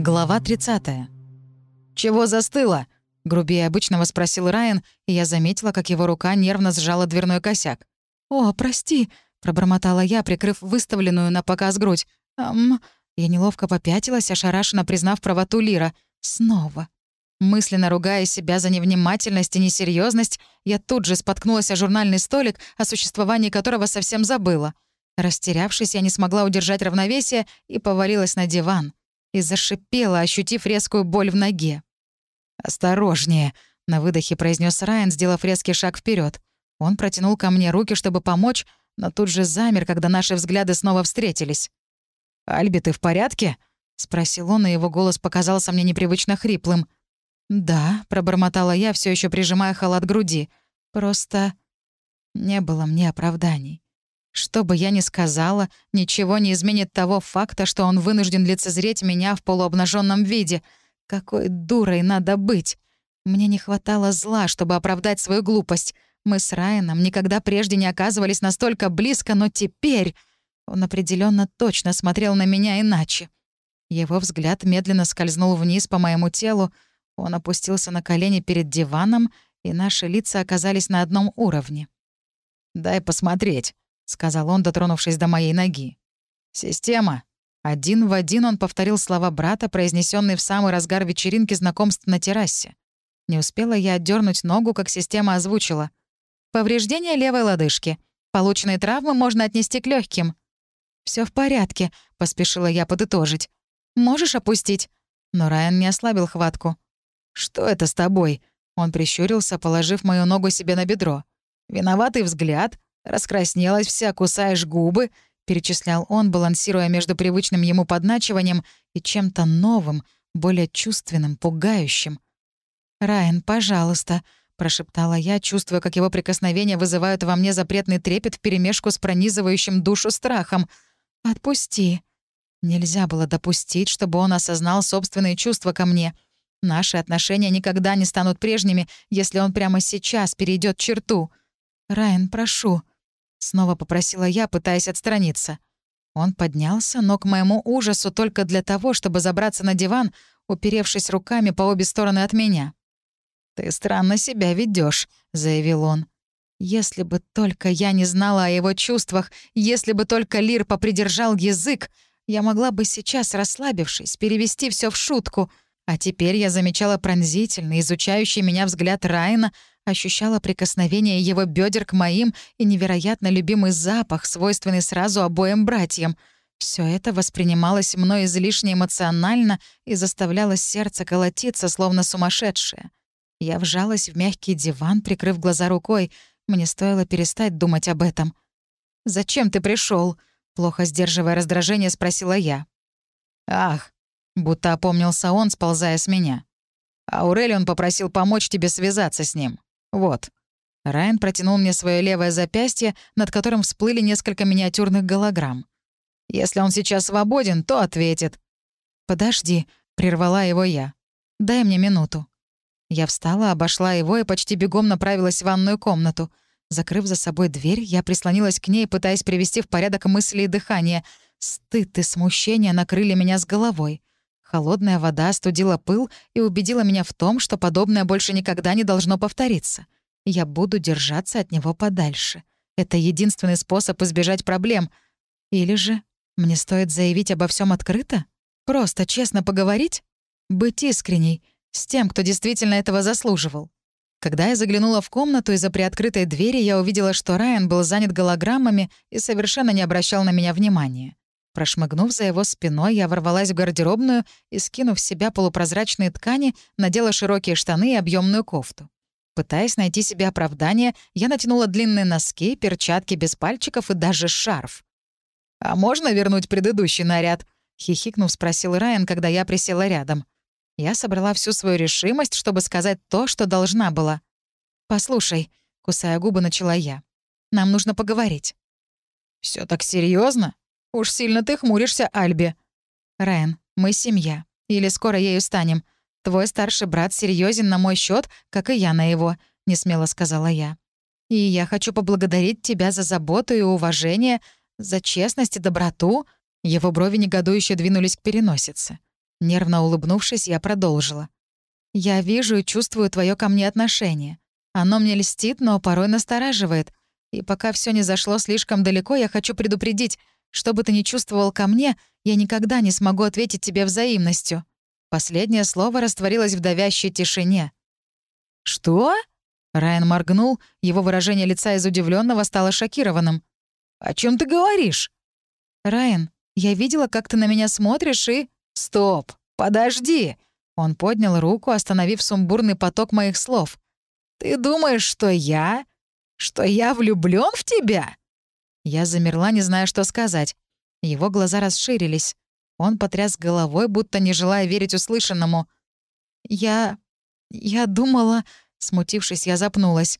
Глава 30. «Чего застыло?» — грубее обычного спросил Райан, и я заметила, как его рука нервно сжала дверной косяк. «О, прости», — пробормотала я, прикрыв выставленную на показ грудь. «Эм...» Я неловко попятилась, ошарашенно признав правоту Лира. «Снова». Мысленно ругая себя за невнимательность и несерьезность, я тут же споткнулась о журнальный столик, о существовании которого совсем забыла. Растерявшись, я не смогла удержать равновесие и повалилась на диван и зашипела, ощутив резкую боль в ноге. «Осторожнее», — на выдохе произнес Райан, сделав резкий шаг вперед. Он протянул ко мне руки, чтобы помочь, но тут же замер, когда наши взгляды снова встретились. «Альби, ты в порядке?» — спросил он, и его голос показался мне непривычно хриплым. «Да», — пробормотала я, все еще прижимая халат к груди. «Просто не было мне оправданий. Что бы я ни сказала, ничего не изменит того факта, что он вынужден лицезреть меня в полуобнаженном виде. Какой дурой надо быть! Мне не хватало зла, чтобы оправдать свою глупость. Мы с Райаном никогда прежде не оказывались настолько близко, но теперь... Он определенно точно смотрел на меня иначе. Его взгляд медленно скользнул вниз по моему телу, он опустился на колени перед диваном, и наши лица оказались на одном уровне. «Дай посмотреть», — сказал он, дотронувшись до моей ноги. «Система». Один в один он повторил слова брата, произнесенные в самый разгар вечеринки знакомств на террасе. Не успела я отдернуть ногу, как система озвучила. «Повреждение левой лодыжки. Полученные травмы можно отнести к легким. Все в порядке», — поспешила я подытожить. «Можешь опустить?» Но Райан не ослабил хватку. «Что это с тобой?» Он прищурился, положив мою ногу себе на бедро. Виноватый взгляд, Раскраснелась вся, кусаешь губы», — перечислял он, балансируя между привычным ему подначиванием и чем-то новым, более чувственным, пугающим. «Райан, пожалуйста», — прошептала я, чувствуя, как его прикосновения вызывают во мне запретный трепет вперемешку с пронизывающим душу страхом. «Отпусти». Нельзя было допустить, чтобы он осознал собственные чувства ко мне. Наши отношения никогда не станут прежними, если он прямо сейчас перейдет черту. «Райан, прошу», Снова попросила я, пытаясь отстраниться. Он поднялся, но к моему ужасу только для того, чтобы забраться на диван, уперевшись руками по обе стороны от меня. «Ты странно себя ведешь, заявил он. «Если бы только я не знала о его чувствах, если бы только Лир попридержал язык, я могла бы сейчас, расслабившись, перевести все в шутку. А теперь я замечала пронзительный, изучающий меня взгляд Райана, ощущала прикосновение его бедер к моим и невероятно любимый запах, свойственный сразу обоим братьям. Все это воспринималось мной излишне эмоционально и заставляло сердце колотиться, словно сумасшедшее. Я вжалась в мягкий диван, прикрыв глаза рукой. Мне стоило перестать думать об этом. «Зачем ты пришел? плохо сдерживая раздражение, спросила я. «Ах!» — будто опомнился он, сползая с меня. «Аурелион попросил помочь тебе связаться с ним. «Вот». Райан протянул мне свое левое запястье, над которым всплыли несколько миниатюрных голограмм. «Если он сейчас свободен, то ответит». «Подожди», — прервала его я. «Дай мне минуту». Я встала, обошла его и почти бегом направилась в ванную комнату. Закрыв за собой дверь, я прислонилась к ней, пытаясь привести в порядок мысли и дыхание. Стыд и смущение накрыли меня с головой. Холодная вода остудила пыл и убедила меня в том, что подобное больше никогда не должно повториться. Я буду держаться от него подальше. Это единственный способ избежать проблем. Или же мне стоит заявить обо всем открыто? Просто честно поговорить? Быть искренней, с тем, кто действительно этого заслуживал. Когда я заглянула в комнату из-за приоткрытой двери, я увидела, что Райан был занят голограммами и совершенно не обращал на меня внимания. Прошмыгнув за его спиной, я ворвалась в гардеробную и, скинув с себя полупрозрачные ткани, надела широкие штаны и объемную кофту. Пытаясь найти себе оправдание, я натянула длинные носки, перчатки без пальчиков и даже шарф. «А можно вернуть предыдущий наряд?» — хихикнув, спросил Райан, когда я присела рядом. Я собрала всю свою решимость, чтобы сказать то, что должна была. «Послушай», — кусая губы, начала я, — «нам нужно поговорить». Все так серьезно? «Уж сильно ты хмуришься, Альби». «Райан, мы семья. Или скоро ею станем. Твой старший брат серьезен на мой счет, как и я на его», — несмело сказала я. «И я хочу поблагодарить тебя за заботу и уважение, за честность и доброту». Его брови негодующе двинулись к переносице. Нервно улыбнувшись, я продолжила. «Я вижу и чувствую твое ко мне отношение. Оно мне льстит, но порой настораживает. И пока все не зашло слишком далеко, я хочу предупредить, что бы ты ни чувствовал ко мне, я никогда не смогу ответить тебе взаимностью». Последнее слово растворилось в давящей тишине. «Что?» Райан моргнул, его выражение лица из удивленного стало шокированным. «О чем ты говоришь?» «Райан, я видела, как ты на меня смотришь и...» «Стоп! Подожди!» Он поднял руку, остановив сумбурный поток моих слов. «Ты думаешь, что я... что я влюблён в тебя?» Я замерла, не зная, что сказать. Его глаза расширились. Он потряс головой, будто не желая верить услышанному. «Я... я думала...» Смутившись, я запнулась.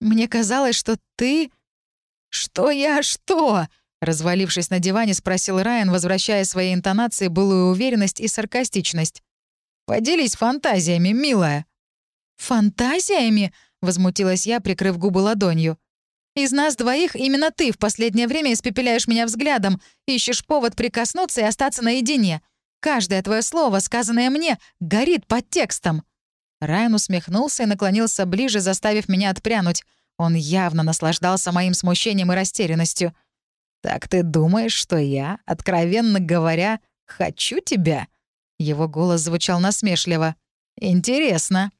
«Мне казалось, что ты...» «Что я что?» Развалившись на диване, спросил Райан, возвращая своей интонации былую уверенность и саркастичность. «Поделись фантазиями, милая». «Фантазиями?» — возмутилась я, прикрыв губы ладонью. «Из нас двоих именно ты в последнее время испепеляешь меня взглядом, ищешь повод прикоснуться и остаться наедине. Каждое твое слово, сказанное мне, горит под текстом». Райан усмехнулся и наклонился ближе, заставив меня отпрянуть. Он явно наслаждался моим смущением и растерянностью. «Так ты думаешь, что я, откровенно говоря, хочу тебя?» Его голос звучал насмешливо. «Интересно».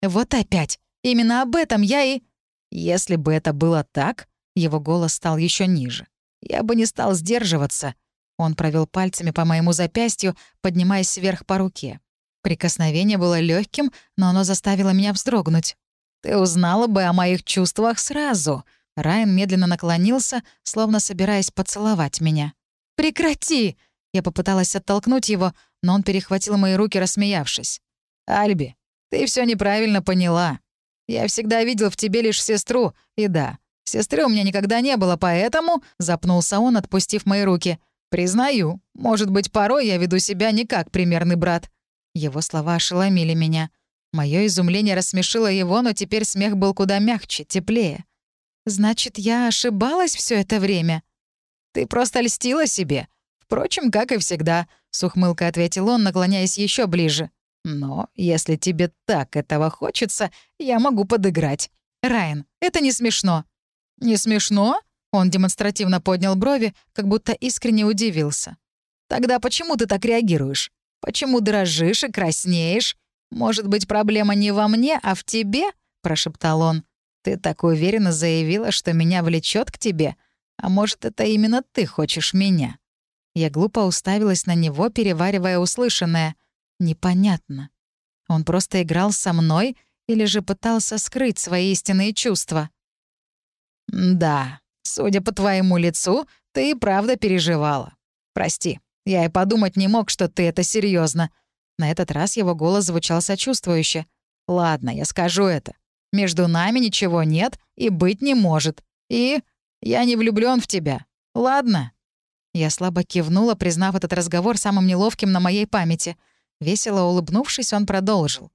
«Вот опять. Именно об этом я и...» «Если бы это было так...» Его голос стал еще ниже. «Я бы не стал сдерживаться». Он провел пальцами по моему запястью, поднимаясь вверх по руке. Прикосновение было легким, но оно заставило меня вздрогнуть. «Ты узнала бы о моих чувствах сразу», Райан медленно наклонился, словно собираясь поцеловать меня. «Прекрати!» Я попыталась оттолкнуть его, но он перехватил мои руки, рассмеявшись. «Альби, ты все неправильно поняла. Я всегда видел в тебе лишь сестру, и да, сестры у меня никогда не было, поэтому...» — запнулся он, отпустив мои руки. «Признаю, может быть, порой я веду себя не как примерный брат». Его слова ошеломили меня. Мое изумление рассмешило его, но теперь смех был куда мягче, теплее. Значит, я ошибалась все это время? Ты просто льстила себе. Впрочем, как и всегда, с ухмылкой ответил он, наклоняясь еще ближе. Но если тебе так этого хочется, я могу подыграть. Райан, это не смешно. Не смешно? Он демонстративно поднял брови, как будто искренне удивился. Тогда почему ты так реагируешь? Почему дрожишь и краснеешь? Может быть, проблема не во мне, а в тебе? прошептал он. Ты так уверенно заявила, что меня влечет к тебе. А может, это именно ты хочешь меня?» Я глупо уставилась на него, переваривая услышанное. Непонятно. Он просто играл со мной или же пытался скрыть свои истинные чувства? «Да, судя по твоему лицу, ты и правда переживала. Прости, я и подумать не мог, что ты это серьезно. На этот раз его голос звучал сочувствующе. «Ладно, я скажу это. Между нами ничего нет и быть не может. И я не влюблён в тебя. Ладно?» Я слабо кивнула, признав этот разговор самым неловким на моей памяти. Весело улыбнувшись, он продолжил.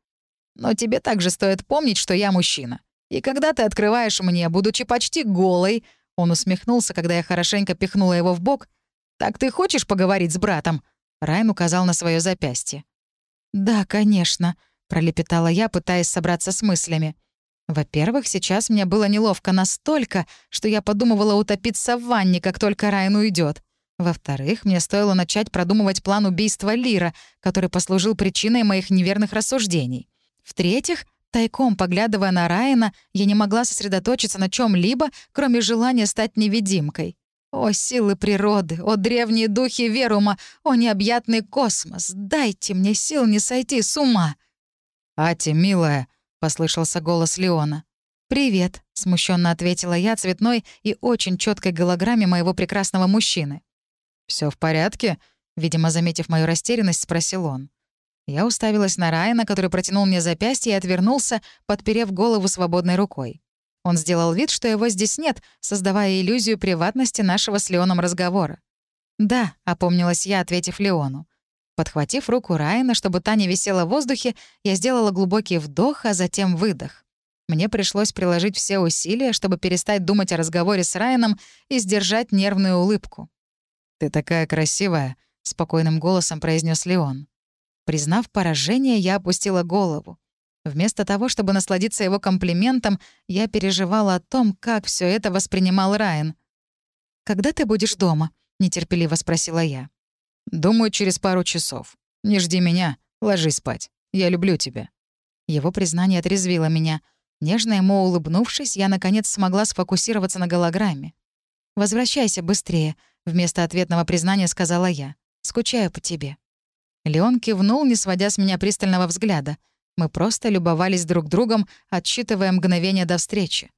«Но тебе также стоит помнить, что я мужчина. И когда ты открываешь мне, будучи почти голой...» Он усмехнулся, когда я хорошенько пихнула его в бок. «Так ты хочешь поговорить с братом?» Райан указал на свое запястье. «Да, конечно», — пролепетала я, пытаясь собраться с мыслями. Во-первых, сейчас мне было неловко настолько, что я подумывала утопиться в ванне, как только Райан уйдет. Во-вторых, мне стоило начать продумывать план убийства Лира, который послужил причиной моих неверных рассуждений. В-третьих, тайком поглядывая на Райана, я не могла сосредоточиться на чем либо кроме желания стать невидимкой. О, силы природы, о, древние духи Верума, о, необъятный космос, дайте мне сил не сойти с ума. «Ати, милая», послышался голос Леона. «Привет», — смущенно ответила я цветной и очень четкой голограмме моего прекрасного мужчины. Все в порядке?» — видимо, заметив мою растерянность, спросил он. Я уставилась на Райана, который протянул мне запястье и отвернулся, подперев голову свободной рукой. Он сделал вид, что его здесь нет, создавая иллюзию приватности нашего с Леоном разговора. «Да», — опомнилась я, ответив Леону. Подхватив руку Райана, чтобы та не висела в воздухе, я сделала глубокий вдох, а затем выдох. Мне пришлось приложить все усилия, чтобы перестать думать о разговоре с Райаном и сдержать нервную улыбку. «Ты такая красивая», — спокойным голосом произнес Леон. Признав поражение, я опустила голову. Вместо того, чтобы насладиться его комплиментом, я переживала о том, как все это воспринимал Райан. «Когда ты будешь дома?» — нетерпеливо спросила я. «Думаю, через пару часов. Не жди меня, ложись спать. Я люблю тебя». Его признание отрезвило меня. Нежно ему улыбнувшись, я, наконец, смогла сфокусироваться на голограмме. «Возвращайся быстрее», — вместо ответного признания сказала я. «Скучаю по тебе». Леон кивнул, не сводя с меня пристального взгляда. Мы просто любовались друг другом, отсчитывая мгновение до встречи.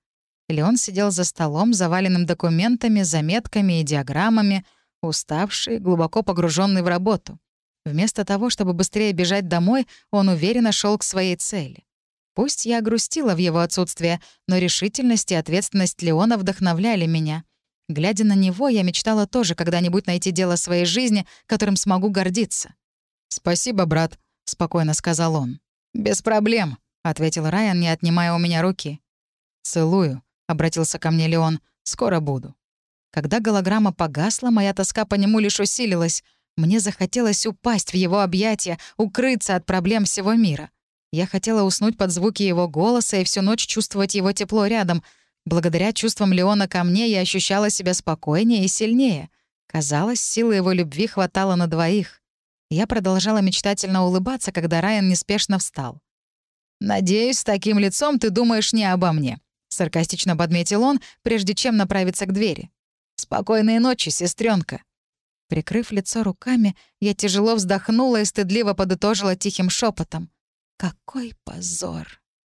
Леон сидел за столом, заваленным документами, заметками и диаграммами, уставший, глубоко погруженный в работу. Вместо того, чтобы быстрее бежать домой, он уверенно шел к своей цели. Пусть я грустила в его отсутствие, но решительность и ответственность Леона вдохновляли меня. Глядя на него, я мечтала тоже когда-нибудь найти дело своей жизни, которым смогу гордиться. «Спасибо, брат», — спокойно сказал он. «Без проблем», — ответил Райан, не отнимая у меня руки. «Целую», — обратился ко мне Леон. «Скоро буду». Когда голограмма погасла, моя тоска по нему лишь усилилась. Мне захотелось упасть в его объятия, укрыться от проблем всего мира. Я хотела уснуть под звуки его голоса и всю ночь чувствовать его тепло рядом. Благодаря чувствам Леона ко мне я ощущала себя спокойнее и сильнее. Казалось, силы его любви хватало на двоих. Я продолжала мечтательно улыбаться, когда Райан неспешно встал. «Надеюсь, с таким лицом ты думаешь не обо мне», — саркастично подметил он, прежде чем направиться к двери. «Спокойной ночи, сестренка. Прикрыв лицо руками, я тяжело вздохнула и стыдливо подытожила тихим шепотом. «Какой позор!»